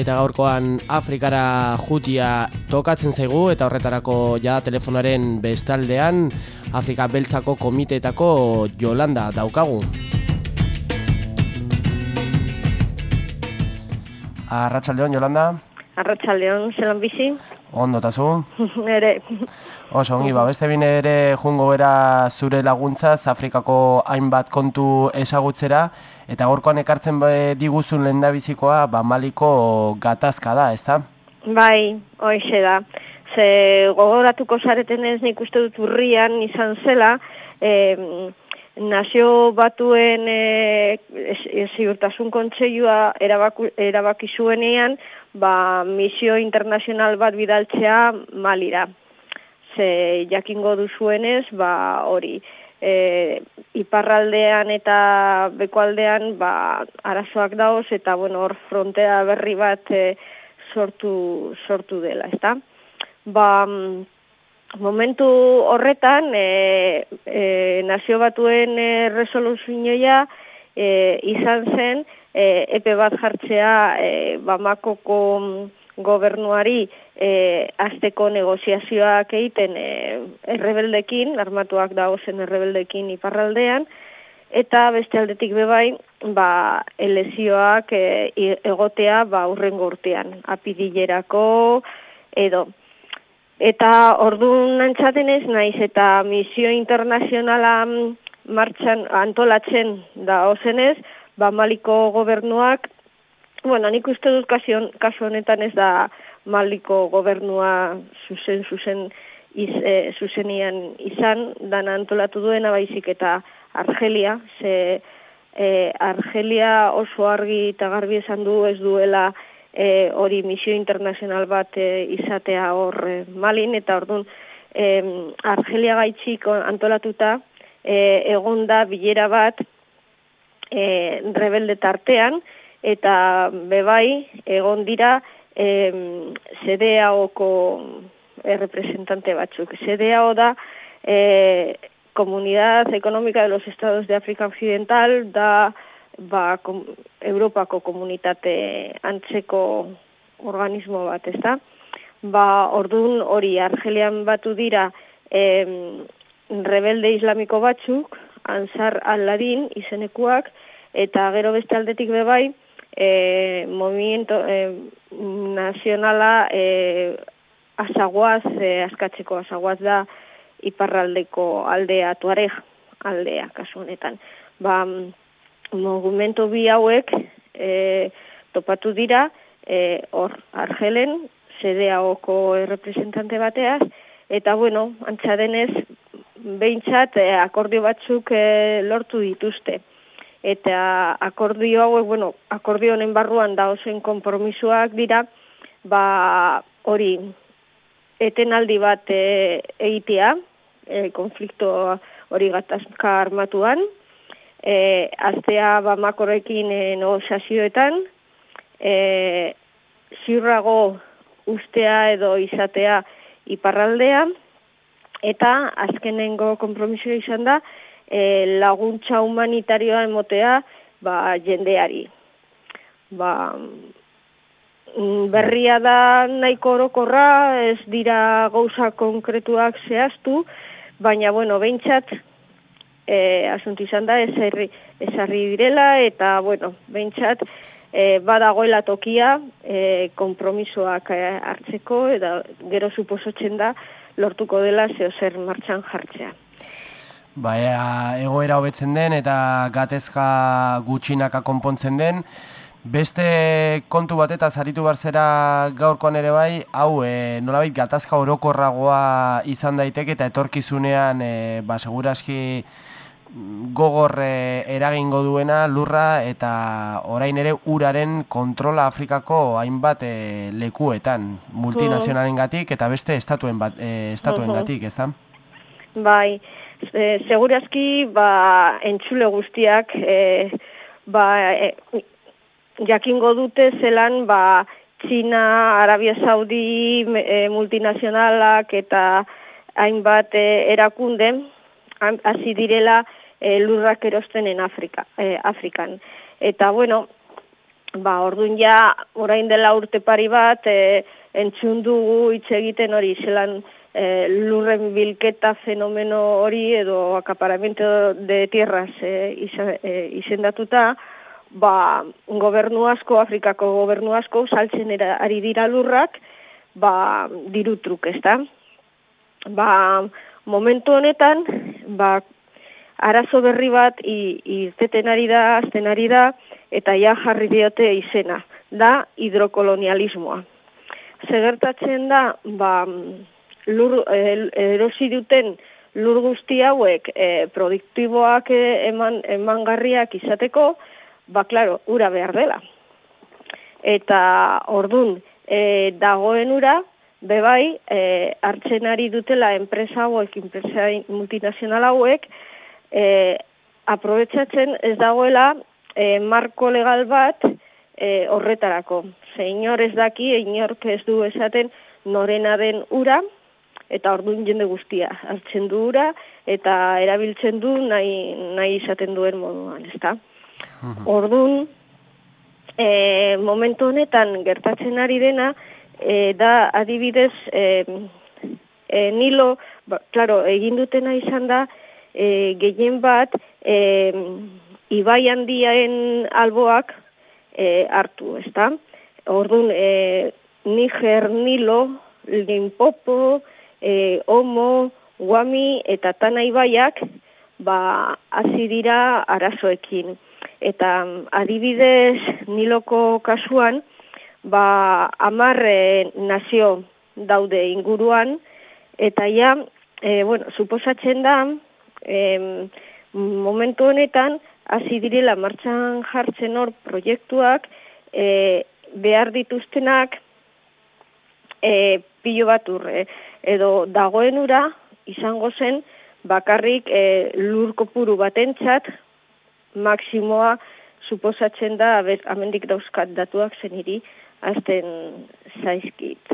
Eta gaurkoan Afrikara jutia tokatzen zaigu eta horretarako ja telefonaren bestaldean Afrika Beltzako komiteetako Jolanda daukagu. Arratxaldeon, Jolanda? Arratxaldeon, zelan bizi? Ondo, eta zu? Ere. Oso, ongi, ba, beste bine ere jungo bera zure laguntzaz Afrikako hainbat kontu esagutzera, eta gorkoan ekartzen diguzun lehen bizikoa, ba, maliko gatazka da, ezta? Bai, hoxe da. Ze gogoratuko zareten ez nik uste dut urrian izan zela, e, nazio batuen e, ziurtasun kontseilua erabaki zuenean, ba, misio internazional bat bidaltzea malira ze jakingo duzuenez, ba hori, e, iparraldean eta bekualdean ba, arazoak dauz eta bueno, hor frontea berri bat e, sortu, sortu dela, ezta? Ba, momentu horretan, e, e, nazio batuen e, resoluzioa e, izan zen, e, epe bat jartzea e, Bamakoko gobernuari e, azteko negoziazioak egiten e, errebeldekin, armatuak dagozen errebeldekin iparraldean, eta beste aldetik bebai, ba, elezioak e, egotea ba, urren urtean, apidilerako edo. Eta orduan antzatenez naiz eta misio internazionala martxan antolatzen da ozenez, ba, maliko gobernuak Bueno, nik uste dut kasu honetan ez da maliko gobernua zuzen zuzen iz, e, zuzenian izan, dana antolatu duena baizik eta Argelia, ze e, Argelia oso argi eta garbi esan du ez duela e, hori misio internazional bat e, izatea hor e, malin, eta orduan e, Argelia gaitxik antolatuta e, egon da bilera bat e, rebelde tartean, eta bebai egon dira eh, CDAOko representante batzuk. CDAO da eh, Comunidad Económica de los Estados de África Occidental, da ba, kom, Europako komunitate antzeko organismo bat, ez da? Ba, ordun hori Argelian batu dira eh, rebelde islamiko batzuk, ansar al-ladin izenekuak, eta gero beste aldetik bebai, e, movimiento e, nazionala e, azaguaz, e, askatzeko azaguaz da iparraldeko aldea, tuareg aldea, kasu honetan. Ba, movimento bi hauek e, topatu dira, e, hor, argelen, CDAoko representante bateaz, eta bueno, antzadenez, behintzat, e, akordio batzuk e, lortu dituzte. Eta akordio hauek, bueno, akordio honen barruan da osen konpromisoak dira, ba hori etenaldi bat e, egitea, e, konflikto hori gatazka armatuan, e, aztea ba makorekin e, negozazioetan, e, ziurrago ustea edo izatea iparraldea, eta azkenengo konpromisoa izan da, e, laguntza humanitarioa emotea ba, jendeari. Ba, mm, berria da nahiko orokorra, ez dira gauza konkretuak zehaztu, baina, bueno, behintzat, e, asuntu izan da, ezarri direla, eta, bueno, behintzat, e, badagoela tokia, e, kompromisoak e, hartzeko, eta gero suposotzen da, lortuko dela zeo zer martxan jartzea. Ba, egoera hobetzen den eta gatezka gutxinaka konpontzen den. Beste kontu bat eta zaritu barzera gaurkoan ere bai, hau e, nolabait gatazka orokorragoa izan daiteke eta etorkizunean e, ba, seguraski gogor e, eragingo duena lurra eta orain ere uraren kontrola Afrikako hainbat e, lekuetan multinazionalen gatik eta beste estatuen, bat, e, estatuen gatik, ez da? Bai, e, segurazki ba, entzule guztiak e, ba, e, jakingo dute zelan ba, China, Arabia Saudi e, multinazionalak eta hainbat e, erakunde hasi direla e, lurrak erostenen Afrika, e, Afrikan. Eta bueno, ba, orduan ja, orain dela urte pari bat, e, entzun dugu hitz egiten hori, zelan e, lurren bilketa fenomeno hori edo akaparamento de tierras e, e, izendatuta, ba, gobernu asko, Afrikako gobernu asko, saltzen era, ari dira lurrak, ba, dirutruk, ez da? Ba, momentu honetan, ba, arazo berri bat irteten ari da, azten ari da, eta ja jarri diote izena, da hidrokolonialismoa. Zegertatzen da, ba, lur, erosi duten lur guzti hauek e, produktiboak e, eman, emangarriak izateko, ba, klaro, ura behar dela. Eta ordun e, dagoen ura, bebai, e, hartzen ari dutela enpresa hauek, enpresa multinazional hauek, e, aprobetsatzen ez dagoela e, marko legal bat e, horretarako. Ze inor ez daki, inork ez du esaten norena den ura, eta orduan jende guztia hartzen du ura, eta erabiltzen du nahi, nahi izaten duen moduan, ezta? Mhm. Orduan, e, momentu honetan gertatzen ari dena, e, da adibidez, e, e, nilo, ba, claro, egin dutena izan da, e, gehien bat e, ibai handiaen alboak e, hartu, ezta? Orduan, e, Niger, Nilo, Limpopo, e, Omo, Guami eta Tana ibaiak ba, hasi dira arazoekin. Eta adibidez Niloko kasuan, ba, amarre nazio daude inguruan, eta ja, e, bueno, suposatzen da, em, momentu honetan hasi direla martxan jartzen hor proiektuak e, behar dituztenak e, pilo bat urre edo dagoen ura izango zen bakarrik e, lur kopuru batentzat maksimoa suposatzen da amendik dauzkat datuak zen iri azten zaizkit.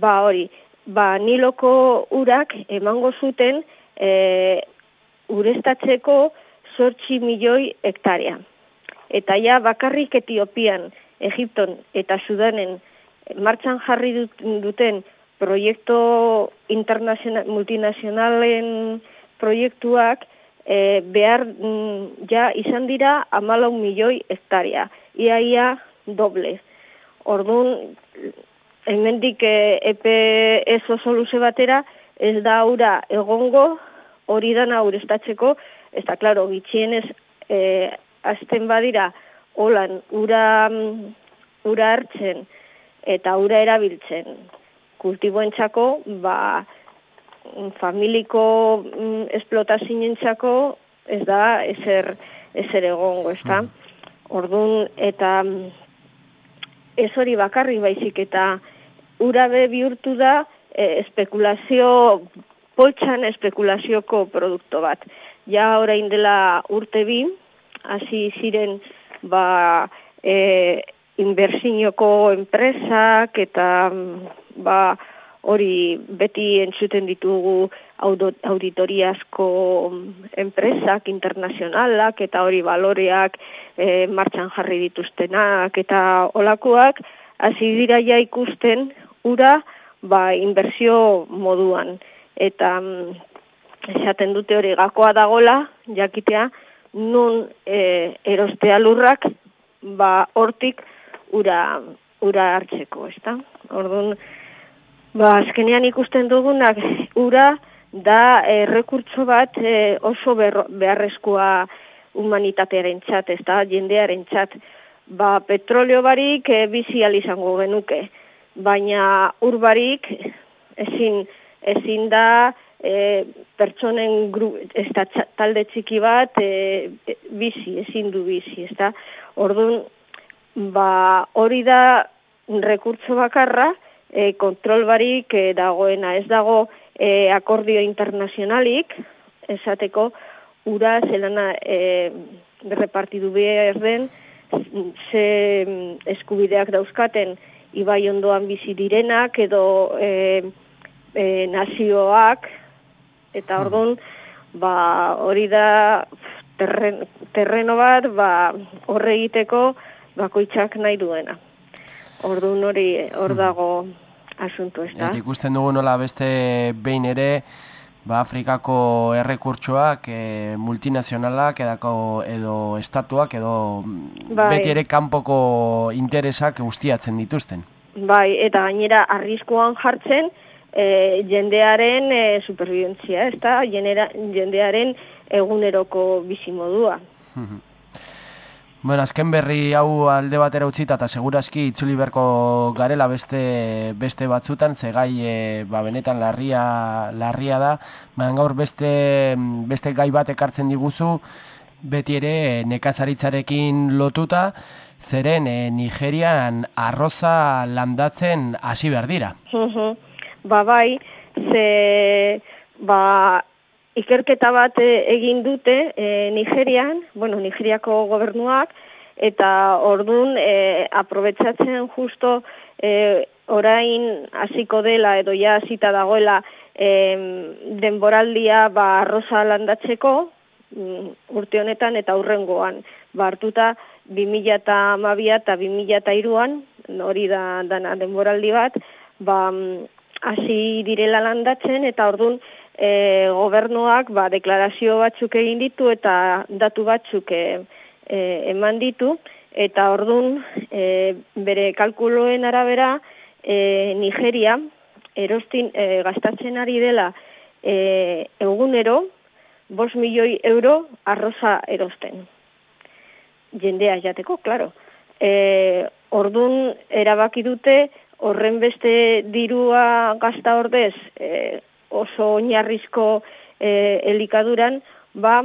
Ba hori, ba, niloko urak emango zuten e, urestatzeko sortxi milioi hektarea. Eta ja bakarrik Etiopian, Egipton eta Sudanen martxan jarri duten proiektu multinazionalen proiektuak e, behar mm, ja izan dira amalau milioi hektarea. Ia ia doble. Orduan, hemendik e, epe ez oso luze batera, ez da aura egongo hori dana urestatzeko, ez da, klaro, bitxienez e, azten badira, holan, ura, mm, ura hartzen eta ura erabiltzen kultiboentzako, ba, familiko mm, esplotazioentzako ez da ezer, ezer egongo, ez da? Mm. Orduan, eta mm, ez hori bakarri baizik eta urabe bihurtu da e, espekulazio, poltsan espekulazioko produkto bat. Ja orain dela urte bi, hasi ziren ba, e, inbertsioko enpresak eta ba, hori beti entzuten ditugu auditoriasko enpresak internazionalak eta hori baloreak e, martxan jarri dituztenak eta olakoak hasi dira ja ikusten ura ba, inbertsio moduan. Eta mm, esaten dute hori gakoa dagola, jakitea, nun e, erostea lurrak, ba, hortik ura, ura hartzeko, ezta? Orduan, ba, azkenean ikusten dugunak, ura da errekurtso bat e, oso beharrezkoa humanitatearen txat, ezta, jendearen txat. Ba, petroleo barik e, bizi izango genuke baina urbarik ezin ezin da e, pertsonen gru, ez da talde txiki bat e, bizi, ezin du bizi, ez da. Orduan, ba, hori da rekurtso bakarra, e, kontrol barik e, dagoena, ez dago e, akordio internazionalik, esateko, ura zelana e, repartidu behar den, ze eskubideak dauzkaten, ibai ondoan bizi direnak edo e, e, nazioak eta hmm. orduan ba hori da terren, terreno bat ba, horre egiteko bakoitzak nahi duena. Ordu hori hor dago asuntu, ez da? Eta ikusten dugu nola beste behin ere, ba, Afrikako errekurtsoak e, multinazionalak edako, edo estatuak edo bai. beti ere kanpoko interesak ustiatzen dituzten. Bai, eta gainera arriskuan jartzen e, jendearen e, superviventzia, ez da? Jendearen eguneroko bizimodua. Bueno, azken berri hau alde batera utzita eta segurazki itzuli berko garela beste beste batzutan, ze gai e, ba, benetan larria, larria da, baina gaur beste, beste gai bat ekartzen diguzu, beti ere nekazaritzarekin lotuta, zeren e, Nigerian arroza landatzen hasi behar dira. ba bai, ze ba, ikerketa bat eh, egin dute e, Nigerian, bueno, Nigeriako gobernuak, eta ordun e, aprobetsatzen justo e, orain hasiko dela edo ja hasita dagoela e, denboraldia ba arroza landatzeko mm, urte honetan eta aurrengoan ba hartuta 2012 eta 2013an hori da dana denboraldi bat ba mm, hasi direla landatzen eta ordun e, gobernuak ba, deklarazio batzuk egin ditu eta datu batzuk e, e, eman ditu, eta ordun e, bere kalkuloen arabera e, Nigeria erostin e, gastatzen ari dela e, egunero 5 milioi euro arroza erosten. Jendea jateko, klaro. E, ordun erabaki dute horren beste dirua gazta ordez e, oso oinarrizko e, elikaduran, ba,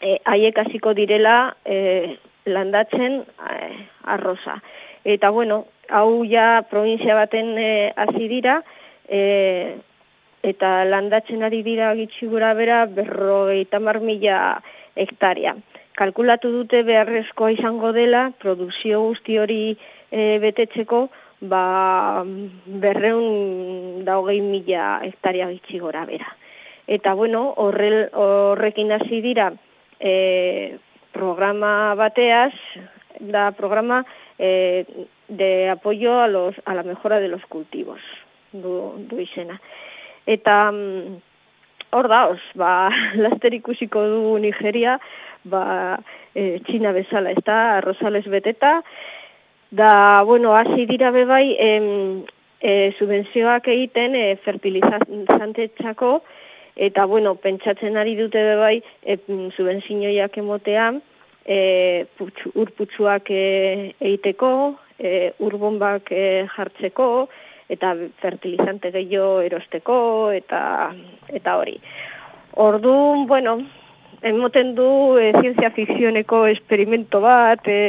e, haiek hasiko direla e, landatzen e, arroza. Eta bueno, hau ja provintzia baten e, hasi dira, e, eta landatzen ari dira gitsi gura bera berrogeita mila hektaria. Kalkulatu dute beharrezkoa izango dela, produkzio guzti hori e, betetzeko, ba, berreun daugei mila hektaria gitsi gora bera. Eta bueno, horrel, horrekin hasi dira e, programa bateaz, da programa e, de apoyo a, los, a la mejora de los cultivos, du, du izena. Eta mm, hor daoz, ba, laster ikusiko du Nigeria, ba, e, Txina bezala, ez da, arrozales beteta, Da, bueno, hasi dira bebai, em, e, subvenzioak egiten e, fertilizantetxako, eta, bueno, pentsatzen ari dute bebai, e, subvenzioiak emotea, e, putxu, urputsuak e, egiteko, e, urbombak e, jartzeko, eta fertilizante gehiago erosteko, eta, eta hori. Orduan, bueno, emoten du e, zientzia fikzioneko esperimento bat, e,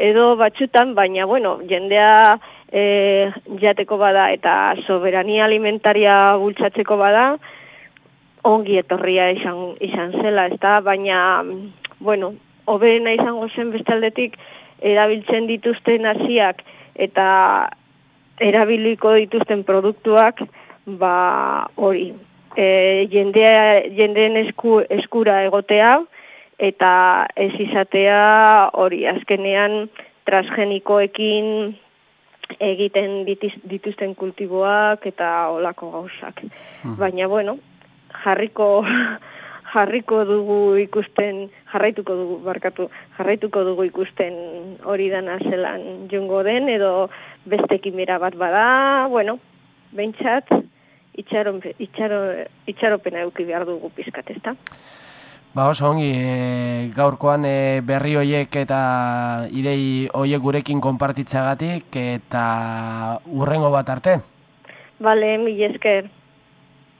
edo batxutan, baina, bueno, jendea e, jateko bada eta soberania alimentaria bultzatzeko bada, ongi etorria izan, izan zela, ez da, baina, bueno, hoberena izango zen bestaldetik erabiltzen dituzten hasiak eta erabiliko dituzten produktuak, ba, hori, e, jendea, jendeen esku, eskura egotea, eta ez izatea hori azkenean transgenikoekin egiten dituzten kultiboak eta olako gauzak. Hmm. Baina bueno, jarriko jarriko dugu ikusten, jarraituko dugu barkatu, jarraituko dugu ikusten hori dana zelan jungo den edo beste kimera bat bada, bueno, bentsat itxaron, itxaro, itxaropena eduki behar dugu pizkat, ezta? Ba oso ongi, e, gaurkoan e, berri hoiek eta idei hoiek gurekin konpartitzagatik eta urrengo bat arte. Bale, mi esker.